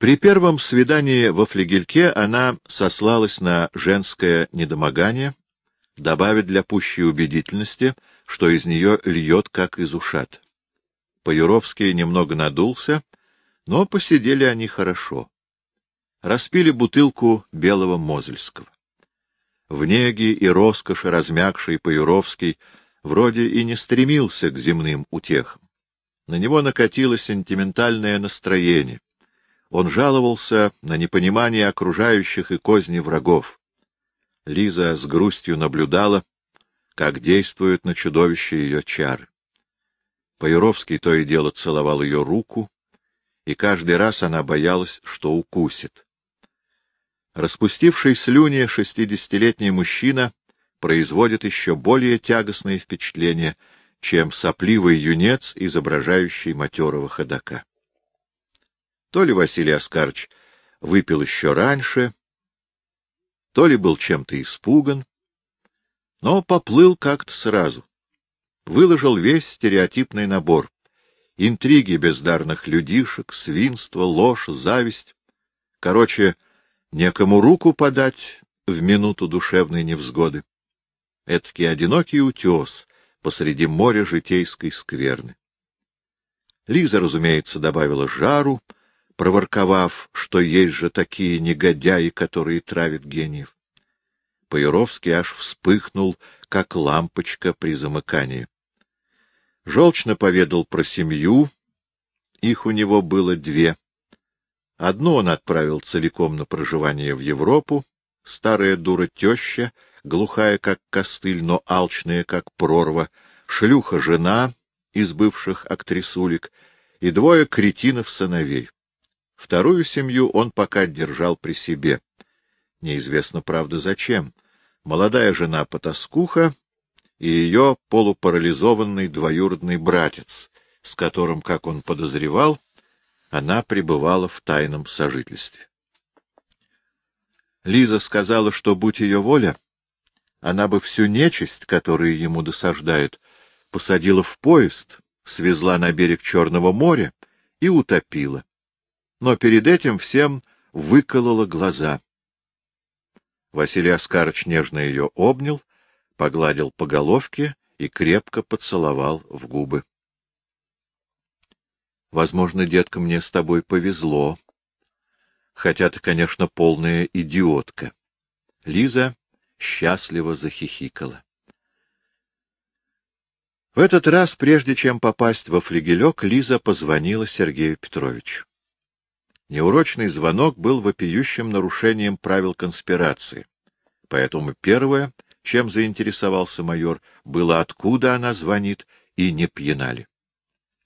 При первом свидании во флигельке она сослалась на женское недомогание, добавив для пущей убедительности, что из нее льет, как из ушат. Поюровский немного надулся, но посидели они хорошо. Распили бутылку белого мозельского. В неге и роскоши размягший Поюровский вроде и не стремился к земным утехам. На него накатило сентиментальное настроение. Он жаловался на непонимание окружающих и козни врагов. Лиза с грустью наблюдала, как действуют на чудовище ее чары. Паюровский то и дело целовал ее руку, и каждый раз она боялась, что укусит. Распустивший слюни шестидесятилетний мужчина производит еще более тягостное впечатление, чем сопливый юнец, изображающий матерого ходока. То ли Василий Оскарович выпил еще раньше, то ли был чем-то испуган, но поплыл как-то сразу. Выложил весь стереотипный набор. Интриги бездарных людишек, свинство, ложь, зависть. Короче, некому руку подать в минуту душевной невзгоды. Эдакий одинокий утес посреди моря житейской скверны. Лиза, разумеется, добавила жару, проворковав, что есть же такие негодяи, которые травят гениев. Паировский аж вспыхнул, как лампочка при замыкании. Желчно поведал про семью, их у него было две. Одну он отправил целиком на проживание в Европу, старая дура-теща, глухая, как костыль, но алчная, как прорва, шлюха-жена из бывших актрисулек и двое кретинов-сыновей. Вторую семью он пока держал при себе. Неизвестно, правда, зачем. Молодая жена потаскуха и ее полупарализованный двоюродный братец, с которым, как он подозревал, она пребывала в тайном сожительстве. Лиза сказала, что, будь ее воля, она бы всю нечисть, которая ему досаждает, посадила в поезд, свезла на берег Черного моря и утопила но перед этим всем выколола глаза. Василий Оскарович нежно ее обнял, погладил по головке и крепко поцеловал в губы. — Возможно, детка, мне с тобой повезло. Хотя ты, конечно, полная идиотка. Лиза счастливо захихикала. В этот раз, прежде чем попасть во флигелек, Лиза позвонила Сергею Петровичу. Неурочный звонок был вопиющим нарушением правил конспирации. Поэтому первое, чем заинтересовался майор, было, откуда она звонит и не пьяна ли.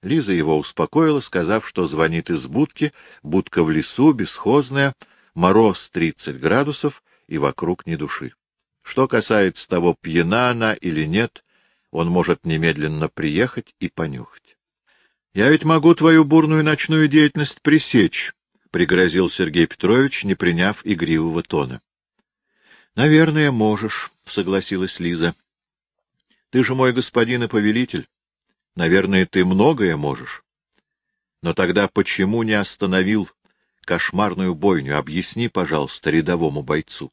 Лиза его успокоила, сказав, что звонит из будки, будка в лесу, бесхозная, мороз тридцать градусов и вокруг ни души. Что касается того, пьяна она или нет, он может немедленно приехать и понюхать. — Я ведь могу твою бурную ночную деятельность пресечь, пригрозил Сергей Петрович, не приняв игривого тона. — Наверное, можешь, — согласилась Лиза. — Ты же мой господин и повелитель. Наверное, ты многое можешь. Но тогда почему не остановил кошмарную бойню? Объясни, пожалуйста, рядовому бойцу.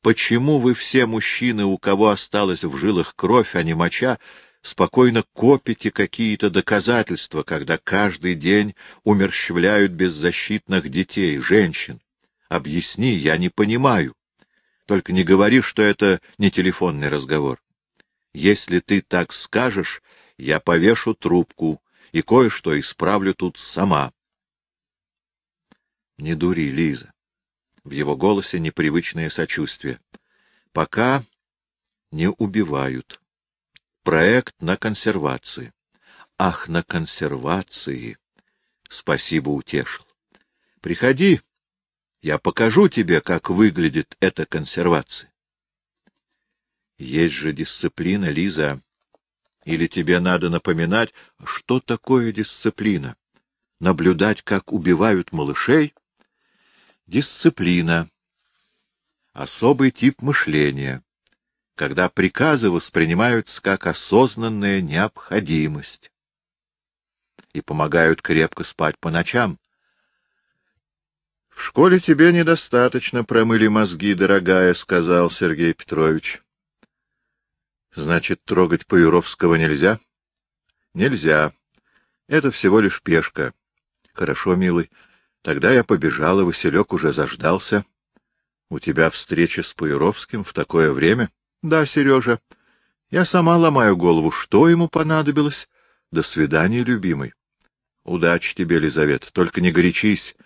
Почему вы все мужчины, у кого осталась в жилах кровь, а не моча, спокойно копите какие-то доказательства, когда каждый день умерщвляют беззащитных детей, женщин. Объясни, я не понимаю. Только не говори, что это не телефонный разговор. Если ты так скажешь, я повешу трубку и кое-что исправлю тут сама. Не дури, Лиза. В его голосе непривычное сочувствие. Пока не убивают. Проект на консервации. Ах, на консервации! Спасибо, утешил. Приходи, я покажу тебе, как выглядит эта консервация. Есть же дисциплина, Лиза. Или тебе надо напоминать, что такое дисциплина? Наблюдать, как убивают малышей? Дисциплина. Особый тип мышления когда приказы воспринимаются как осознанная необходимость и помогают крепко спать по ночам. В школе тебе недостаточно промыли мозги, дорогая, — сказал Сергей Петрович. — Значит, трогать Паюровского нельзя? — Нельзя. Это всего лишь пешка. — Хорошо, милый. Тогда я побежала, Василек уже заждался. — У тебя встреча с Паюровским в такое время? — Да, Сережа. Я сама ломаю голову, что ему понадобилось. До свидания, любимый. — Удачи тебе, Лизавета, только не горячись.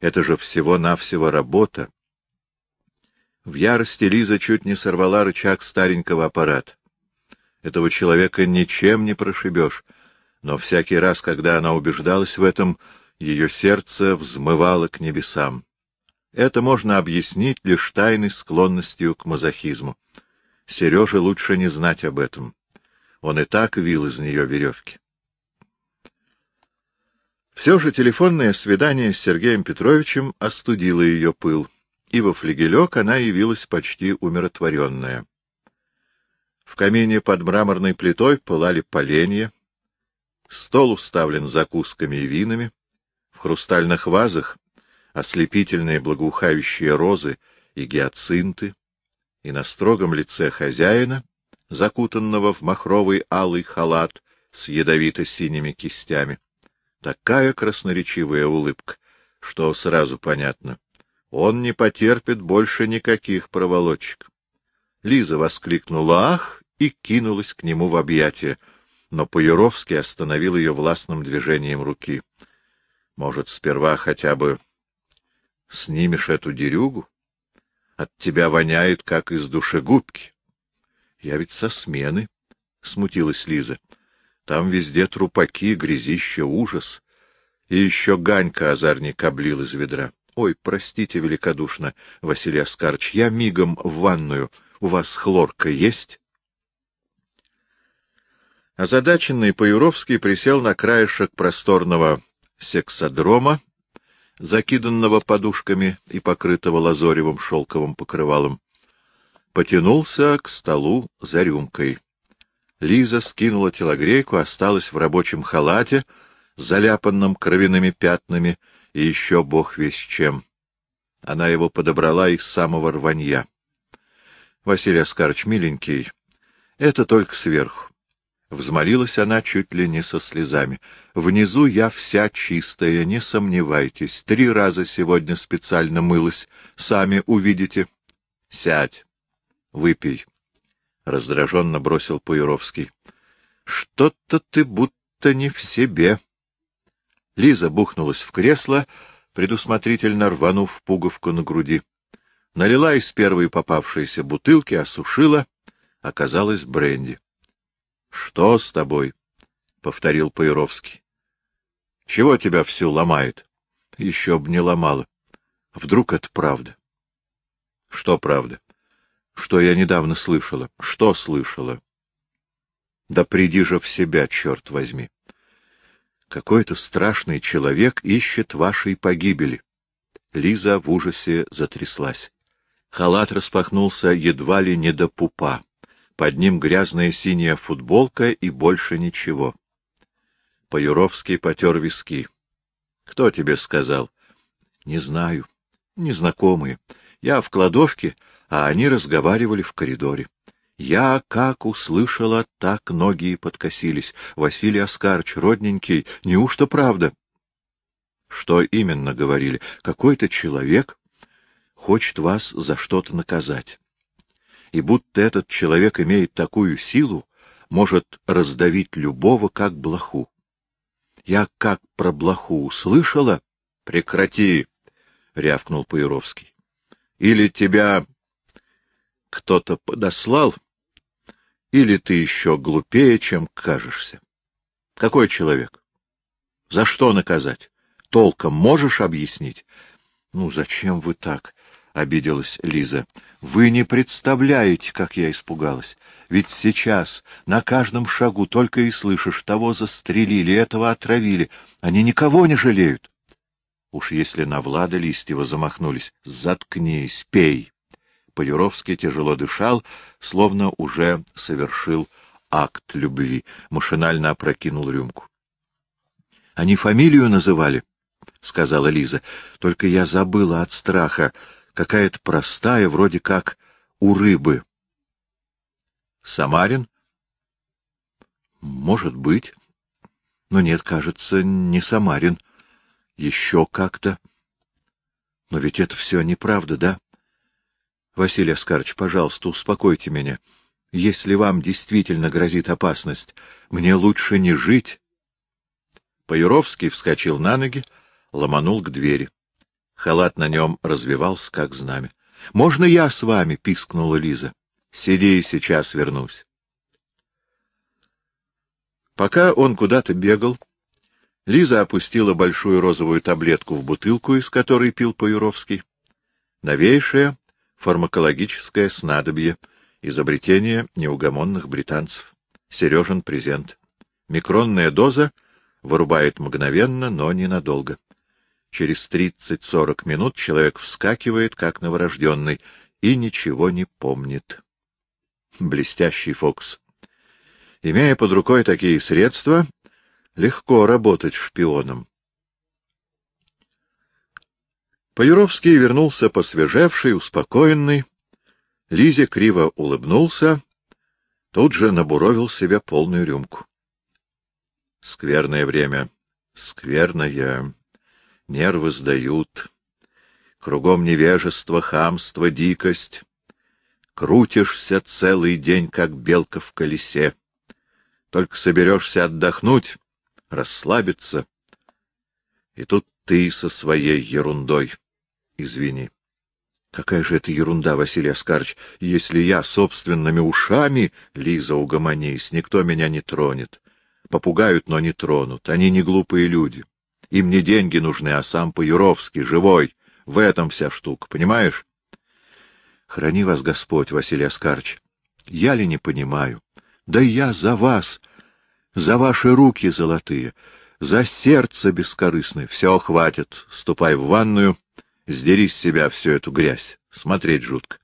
Это же всего-навсего работа. В ярости Лиза чуть не сорвала рычаг старенького аппарата. Этого человека ничем не прошибешь, но всякий раз, когда она убеждалась в этом, ее сердце взмывало к небесам. Это можно объяснить лишь тайной склонностью к мазохизму. Сереже лучше не знать об этом. Он и так вил из нее веревки. Все же телефонное свидание с Сергеем Петровичем остудило ее пыл, и во флигелек она явилась почти умиротворенная. В камине под мраморной плитой пылали поленья, стол уставлен закусками и винами, в хрустальных вазах ослепительные благоухающие розы и гиацинты, и на строгом лице хозяина, закутанного в махровый алый халат с ядовито-синими кистями, Такая красноречивая улыбка, что сразу понятно. Он не потерпит больше никаких проволочек. Лиза воскликнула «Ах!» и кинулась к нему в объятия, но Паюровский остановил ее властным движением руки. «Может, сперва хотя бы снимешь эту дерюгу? От тебя воняет, как из душегубки». «Я ведь со смены», — смутилась Лиза. Там везде трупаки, грязище, ужас. И еще Ганька озорник облил из ведра. Ой, простите великодушно, Василий Оскарыч, я мигом в ванную. У вас хлорка есть? Озадаченный Паюровский присел на краешек просторного сексодрома, закиданного подушками и покрытого лазоревым шелковым покрывалом. Потянулся к столу за рюмкой. Лиза скинула телогрейку, осталась в рабочем халате, заляпанном кровяными пятнами, и еще бог весь чем. Она его подобрала из самого рванья. — Василий Оскарович, миленький, это только сверху. Взмолилась она чуть ли не со слезами. Внизу я вся чистая, не сомневайтесь. Три раза сегодня специально мылась. Сами увидите. Сядь, выпей. — раздраженно бросил Пуеровский. — Что-то ты будто не в себе. Лиза бухнулась в кресло, предусмотрительно рванув пуговку на груди. Налила из первой попавшейся бутылки, осушила. Оказалось бренди. — Что с тобой? — повторил Паировский. — Чего тебя всю ломает? — Еще б не ломало. Вдруг это правда? — Что правда? что я недавно слышала. Что слышала? Да приди же в себя, черт возьми. Какой-то страшный человек ищет вашей погибели. Лиза в ужасе затряслась. Халат распахнулся едва ли не до пупа. Под ним грязная синяя футболка и больше ничего. Паюровский потер виски. — Кто тебе сказал? — Не знаю. Незнакомые. Я в кладовке, а они разговаривали в коридоре. Я, как услышала, так ноги и подкосились. Василий Оскарч, родненький, неужто правда? Что именно говорили? Какой-то человек хочет вас за что-то наказать. И будто этот человек имеет такую силу, может раздавить любого, как блоху. Я как про блоху услышала? Прекрати, — рявкнул Паировский. Или тебя кто-то подослал, или ты еще глупее, чем кажешься. Какой человек? За что наказать? Толком можешь объяснить? Ну, зачем вы так? — обиделась Лиза. — Вы не представляете, как я испугалась. Ведь сейчас на каждом шагу только и слышишь, того застрелили, этого отравили. Они никого не жалеют. Уж если на Влада Листьева замахнулись, заткнись, пей. Полюровский тяжело дышал, словно уже совершил акт любви, машинально опрокинул рюмку. — Они фамилию называли? — сказала Лиза. — Только я забыла от страха. Какая-то простая, вроде как у рыбы. — Самарин? — Может быть. Но нет, кажется, не Самарин. Еще как-то. Но ведь это все неправда, да? Василий Оскарович, пожалуйста, успокойте меня. Если вам действительно грозит опасность, мне лучше не жить. Паюровский вскочил на ноги, ломанул к двери. Халат на нем развивался, как знамя. — Можно я с вами? — пискнула Лиза. — Сиди, сейчас вернусь. Пока он куда-то бегал, Лиза опустила большую розовую таблетку в бутылку, из которой пил Паюровский. Новейшее фармакологическое снадобье, изобретение неугомонных британцев. Сережин презент. Микронная доза вырубает мгновенно, но ненадолго. Через 30-40 минут человек вскакивает, как новорожденный, и ничего не помнит. Блестящий фокус. Имея под рукой такие средства, легко работать шпионом. Паюровский вернулся посвежевший, успокоенный. Лизе криво улыбнулся, тут же набуровил себе полную рюмку. Скверное время, скверное, нервы сдают. Кругом невежество, хамство, дикость. Крутишься целый день, как белка в колесе. Только соберешься отдохнуть, расслабиться. И тут ты со своей ерундой. Извини. Какая же это ерунда, Василий Оскарович, если я собственными ушами, Лиза, угомонись, никто меня не тронет. Попугают, но не тронут. Они не глупые люди. Им не деньги нужны, а сам Паюровский, живой. В этом вся штука, понимаешь? Храни вас Господь, Василий Оскарович. Я ли не понимаю? Да я за вас, за ваши руки золотые, за сердце бескорыстное. Все, хватит. Ступай в ванную, сдери с себя всю эту грязь. Смотреть жутко.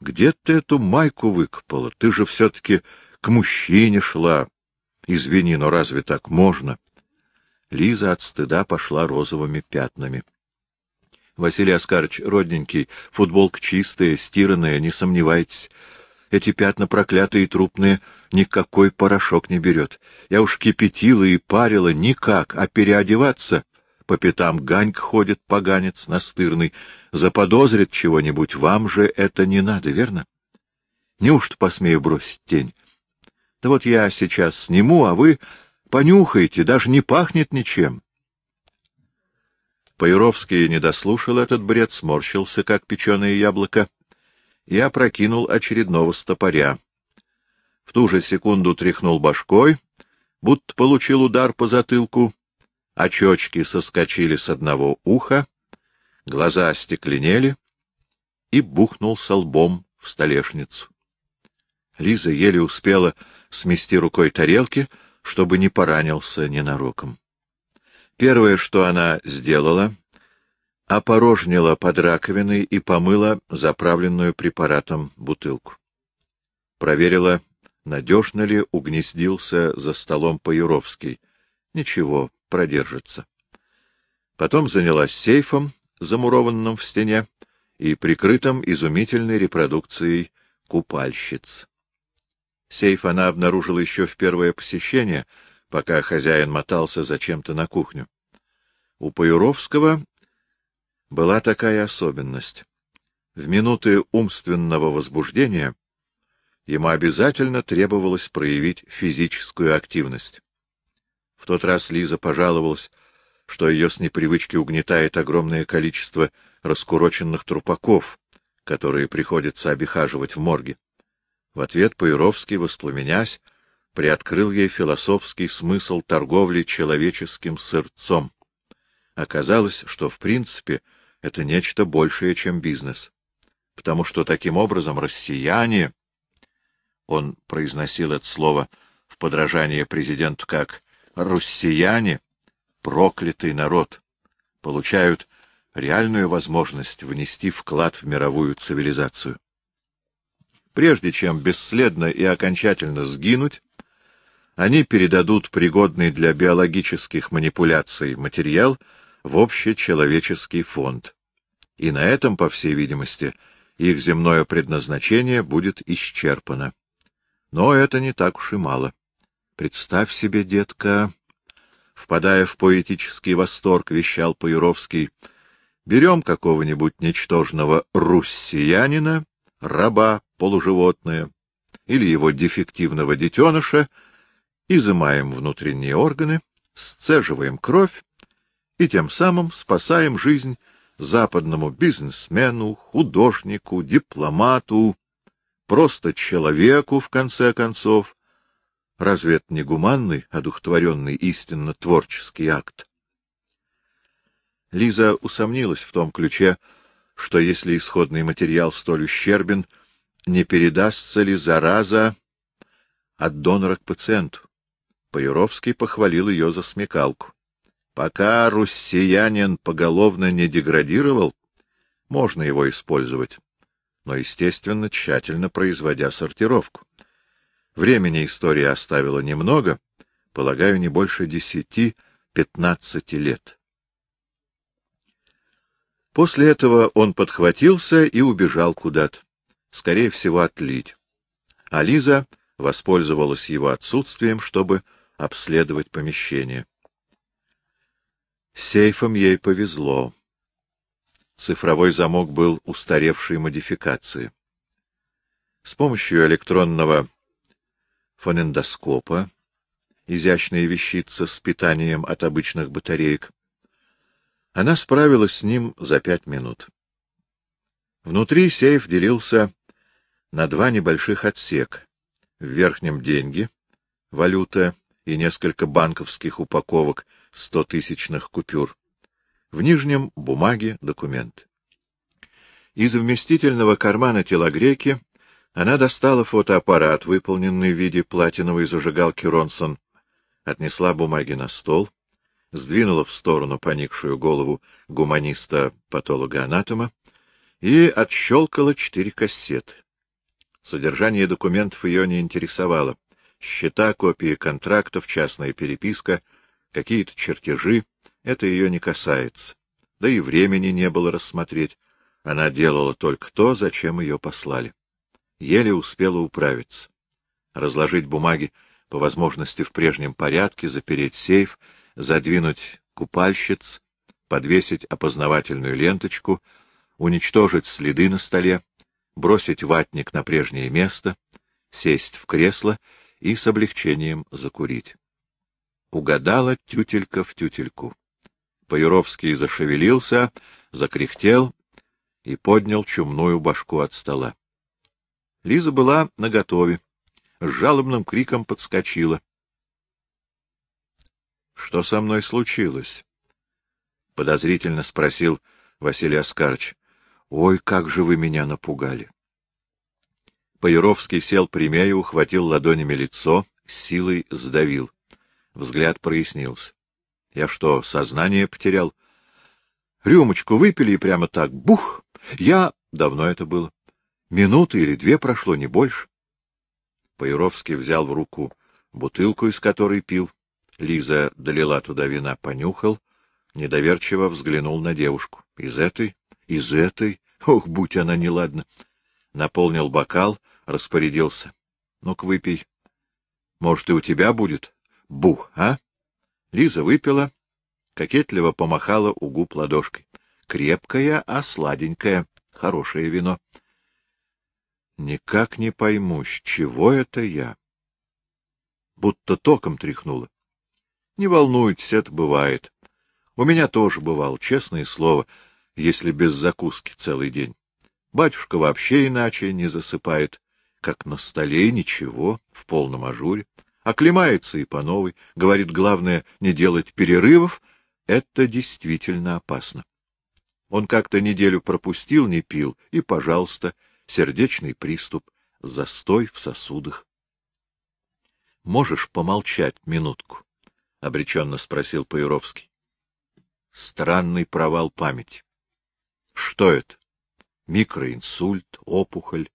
Где ты эту майку выкопала? Ты же все-таки к мужчине шла. Извини, но разве так можно? Лиза от стыда пошла розовыми пятнами. Василий Оскарович, родненький, футболка чистая, стиранная, не сомневайтесь. Эти пятна проклятые и трупные никакой порошок не берет. Я уж кипятила и парила никак, а переодеваться по пятам Ганьк ходит поганец настырный, заподозрит чего-нибудь, вам же это не надо, верно? Неужто посмею бросить тень? Да вот я сейчас сниму, а вы понюхаете, даже не пахнет ничем. Паюровский не дослушал этот бред, сморщился, как печеное яблоко, и опрокинул очередного стопоря. В ту же секунду тряхнул башкой, будто получил удар по затылку, очечки соскочили с одного уха, глаза остекленели и бухнулся лбом в столешницу. Лиза еле успела смести рукой тарелки, чтобы не поранился ненароком. Первое, что она сделала, опорожнила под раковиной и помыла заправленную препаратом бутылку. Проверила, надежно ли угнездился за столом Паюровский. Ничего, продержится. Потом занялась сейфом, замурованным в стене, и прикрытым изумительной репродукцией купальщиц. Сейф она обнаружила еще в первое посещение, пока хозяин мотался зачем-то на кухню. У Паюровского была такая особенность. В минуты умственного возбуждения ему обязательно требовалось проявить физическую активность. В тот раз Лиза пожаловалась, что ее с непривычки угнетает огромное количество раскуроченных трупаков, которые приходится обихаживать в морге. В ответ Паюровский, воспламенясь, приоткрыл ей философский смысл торговли человеческим сырцом. Оказалось, что в принципе это нечто большее, чем бизнес. Потому что таким образом россияне, он произносил это слово в подражание президенту как «россияне», проклятый народ, получают реальную возможность внести вклад в мировую цивилизацию. Прежде чем бесследно и окончательно сгинуть, они передадут пригодный для биологических манипуляций материал в общечеловеческий фонд. И на этом, по всей видимости, их земное предназначение будет исчерпано. Но это не так уж и мало. Представь себе, детка, впадая в поэтический восторг, вещал Паюровский, берем какого-нибудь ничтожного руссиянина, раба, полуживотное, или его дефективного детеныша, изымаем внутренние органы, сцеживаем кровь и тем самым спасаем жизнь западному бизнесмену, художнику, дипломату, просто человеку, в конце концов. Разве это не гуманный, одухотворенный, истинно творческий акт? Лиза усомнилась в том ключе, что если исходный материал столь ущербен, не передастся ли зараза от донора к пациенту. Паюровский похвалил ее за смекалку. Пока руссиянин поголовно не деградировал, можно его использовать, но, естественно, тщательно производя сортировку. Времени история оставила немного, полагаю, не больше десяти-пятнадцати лет. После этого он подхватился и убежал куда-то, скорее всего, отлить. А Лиза воспользовалась его отсутствием, чтобы обследовать помещение. сейфом ей повезло. Цифровой замок был устаревшей модификации. С помощью электронного фонендоскопа, изящная вещица с питанием от обычных батареек, она справилась с ним за пять минут. Внутри сейф делился на два небольших отсека. В верхнем деньги, валюта и несколько банковских упаковок стотысячных купюр. В нижнем — бумаги, документ. Из вместительного кармана телогреки она достала фотоаппарат, выполненный в виде платиновой зажигалки Ронсон, отнесла бумаги на стол, сдвинула в сторону поникшую голову гуманиста-патолога-анатома и отщелкала четыре кассеты. Содержание документов ее не интересовало счета, копии контрактов, частная переписка, какие-то чертежи — это ее не касается. Да и времени не было рассмотреть. Она делала только то, зачем ее послали. Еле успела управиться. Разложить бумаги по возможности в прежнем порядке, запереть сейф, задвинуть купальщиц, подвесить опознавательную ленточку, уничтожить следы на столе, бросить ватник на прежнее место, сесть в кресло и с облегчением закурить. Угадала тютелька в тютельку. Паюровский зашевелился, закряхтел и поднял чумную башку от стола. Лиза была наготове, с жалобным криком подскочила. — Что со мной случилось? — подозрительно спросил Василий Оскарович. — Ой, как же вы меня напугали! Паюровский сел прямее, ухватил ладонями лицо, силой сдавил. Взгляд прояснился. Я что, сознание потерял? Рюмочку выпили и прямо так, бух! Я... Давно это было. Минуты или две прошло, не больше. Паюровский взял в руку бутылку, из которой пил. Лиза долила туда вина, понюхал, недоверчиво взглянул на девушку. Из этой? Из этой? Ох, будь она неладна! Наполнил бокал, распорядился. — Ну-ка, выпей. Может, и у тебя будет бух, а? Лиза выпила, кокетливо помахала у губ ладошкой. Крепкая, а сладенькая. Хорошее вино. Никак не пойму, с чего это я? Будто током тряхнуло. Не волнуйтесь, это бывает. У меня тоже бывал, честное слово, если без закуски целый день. Батюшка вообще иначе не засыпает как на столе, ничего, в полном ажуре. Оклемается и по новой. Говорит, главное — не делать перерывов. Это действительно опасно. Он как-то неделю пропустил, не пил, и, пожалуйста, сердечный приступ, застой в сосудах. — Можешь помолчать минутку? — обреченно спросил Паюровский. Странный провал памяти. Что это? Микроинсульт, опухоль,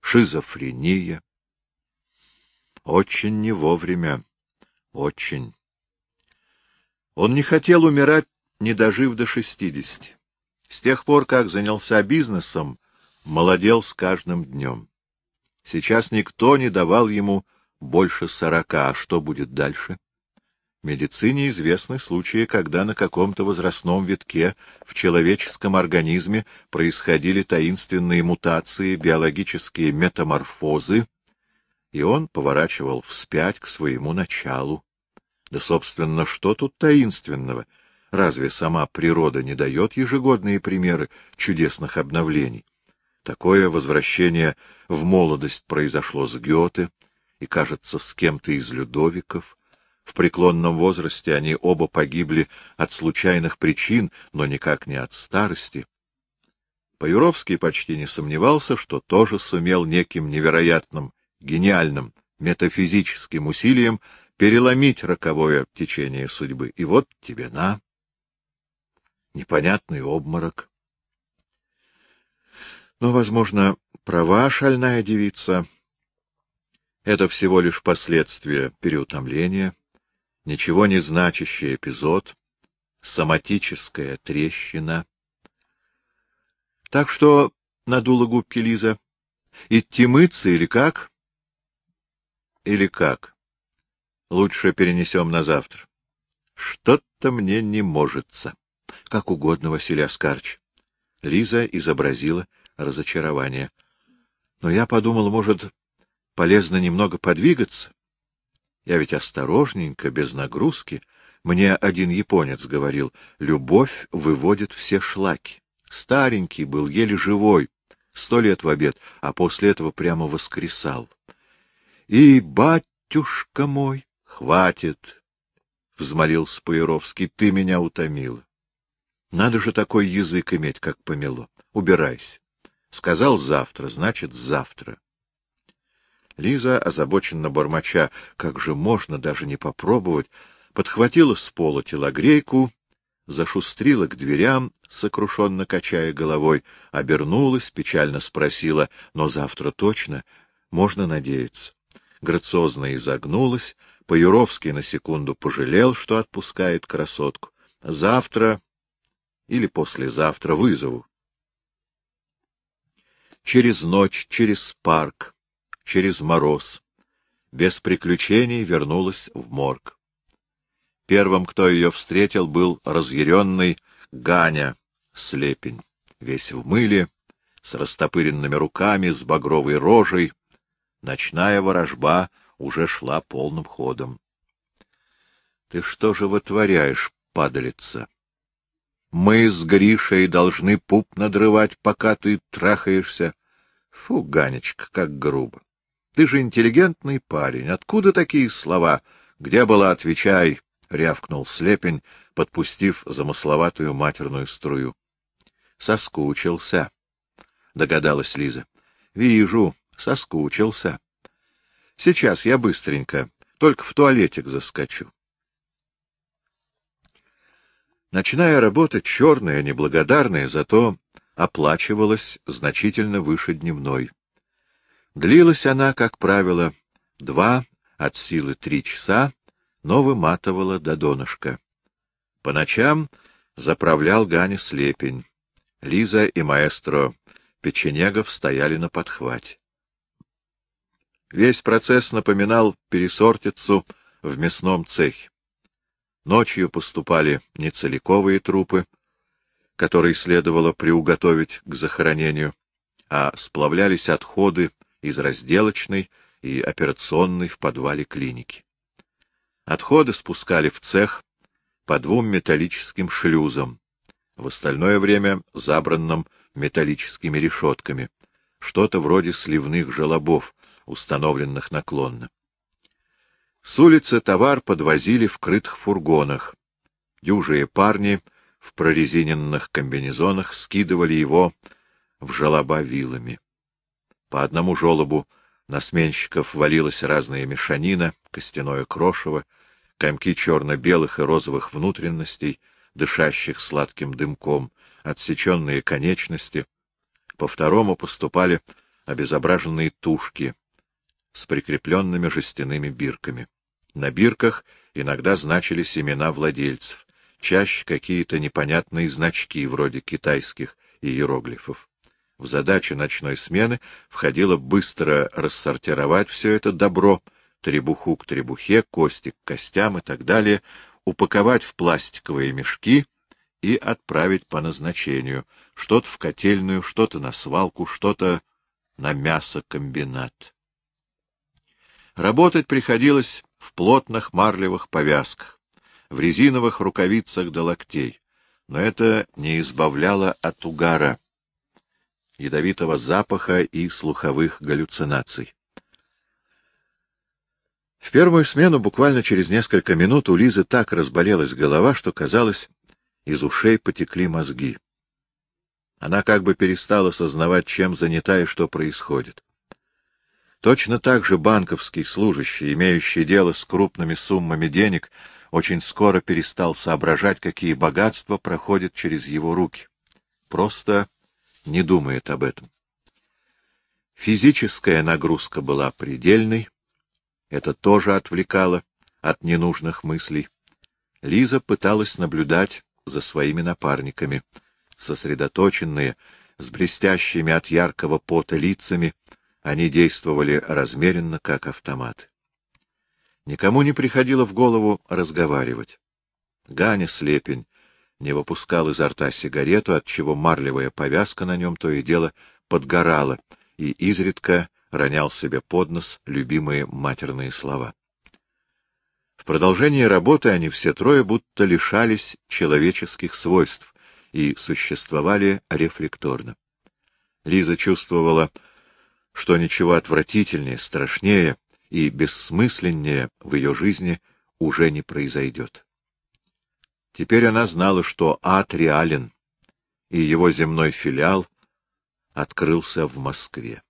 шизофрения. Очень не вовремя. Очень. Он не хотел умирать не дожив до шестидесяти. С тех пор, как занялся бизнесом, молодел с каждым днем. Сейчас никто не давал ему больше сорока, а что будет дальше? Медицине известны случаи, когда на каком-то возрастном витке в человеческом организме происходили таинственные мутации, биологические метаморфозы, и он поворачивал вспять к своему началу. Да, собственно, что тут таинственного? Разве сама природа не дает ежегодные примеры чудесных обновлений? Такое возвращение в молодость произошло с Гёте и, кажется, с кем-то из Людовиков. В преклонном возрасте они оба погибли от случайных причин, но никак не от старости. Паюровский почти не сомневался, что тоже сумел неким невероятным, гениальным, метафизическим усилием переломить роковое течение судьбы. И вот тебе на. Непонятный обморок. Но, возможно, права шальная девица. Это всего лишь последствия переутомления, ничего не значащий эпизод, соматическая трещина. Так что надула губки Лиза. Идти мыться или как? Или как? Лучше перенесем на завтра. Что-то мне не можется. Как угодно, Василий Оскарч. Лиза изобразила разочарование. Но я подумал, может, полезно немного подвигаться? Я ведь осторожненько, без нагрузки. Мне один японец говорил, любовь выводит все шлаки. Старенький был, еле живой, сто лет в обед, а после этого прямо воскресал. И, батюшка мой, хватит, — взмолился Паировский, — ты меня утомила. Надо же такой язык иметь, как помело. Убирайся. Сказал завтра, значит завтра. Лиза, озабоченно бормоча, как же можно даже не попробовать, подхватила с пола телогрейку, зашустрила к дверям, сокрушенно качая головой, обернулась, печально спросила, но завтра точно, можно надеяться. Грациозно изогнулась, Паюровский на секунду пожалел, что отпускает красотку. Завтра или послезавтра вызову через ночь, через парк, через мороз, без приключений вернулась в морг. Первым, кто ее встретил, был разъяренный Ганя Слепень, весь в мыле, с растопыренными руками, с багровой рожей. Ночная ворожба уже шла полным ходом. — Ты что же вытворяешь, падалица? Мы с Гришей должны пуп надрывать, пока ты трахаешься. Фу, Ганечка, как грубо. Ты же интеллигентный парень. Откуда такие слова? Где была, отвечай, — рявкнул Слепень, подпустив замысловатую матерную струю. Соскучился, — догадалась Лиза. Вижу, соскучился. Сейчас я быстренько, только в туалетик заскочу. Ночная работа черная, неблагодарная, зато оплачивалась значительно выше дневной. Длилась она, как правило, два от силы три часа, но выматывала до донышка. По ночам заправлял Ганя Слепень. Лиза и маэстро Печенегов стояли на подхвате. Весь процесс напоминал пересортицу в мясном цехе. Ночью поступали нецеликовые трупы, которые следовало приуготовить к захоронению, а сплавлялись отходы из разделочной и операционной в подвале клиники. Отходы спускали в цех по двум металлическим шлюзам, в остальное время забранным металлическими решетками, что-то вроде сливных желобов, установленных наклонно. С улицы товар подвозили в крытых фургонах. Дюжие парни в прорезиненных комбинезонах скидывали его в желоба вилами. По одному желобу на сменщиков валилась разная мешанина, костяное крошево, комки черно-белых и розовых внутренностей, дышащих сладким дымком, отсеченные конечности. По второму поступали обезображенные тушки с прикрепленными жестяными бирками. На бирках иногда значились имена владельцев. чаще какие-то непонятные значки, вроде китайских иероглифов. В задачу ночной смены входило быстро рассортировать все это добро, требуху к требухе, кости к костям и так далее, упаковать в пластиковые мешки и отправить по назначению, что-то в котельную, что-то на свалку, что-то на мясокомбинат. Работать приходилось в плотных марлевых повязках, в резиновых рукавицах до локтей, но это не избавляло от угара, ядовитого запаха и слуховых галлюцинаций. В первую смену буквально через несколько минут у Лизы так разболелась голова, что, казалось, из ушей потекли мозги. Она как бы перестала сознавать, чем занята и что происходит. Точно так же банковский служащий, имеющий дело с крупными суммами денег, очень скоро перестал соображать, какие богатства проходят через его руки. Просто не думает об этом. Физическая нагрузка была предельной, это тоже отвлекало от ненужных мыслей. Лиза пыталась наблюдать за своими напарниками, сосредоточенные, с блестящими от яркого пота лицами, они действовали размеренно, как автомат. Никому не приходило в голову разговаривать. Ганя Слепень не выпускал изо рта сигарету, отчего марлевая повязка на нем то и дело подгорала, и изредка ронял себе под нос любимые матерные слова. В продолжении работы они все трое будто лишались человеческих свойств и существовали рефлекторно. Лиза чувствовала, что ничего отвратительнее, страшнее и бессмысленнее в ее жизни уже не произойдет. Теперь она знала, что ад реален, и его земной филиал открылся в Москве.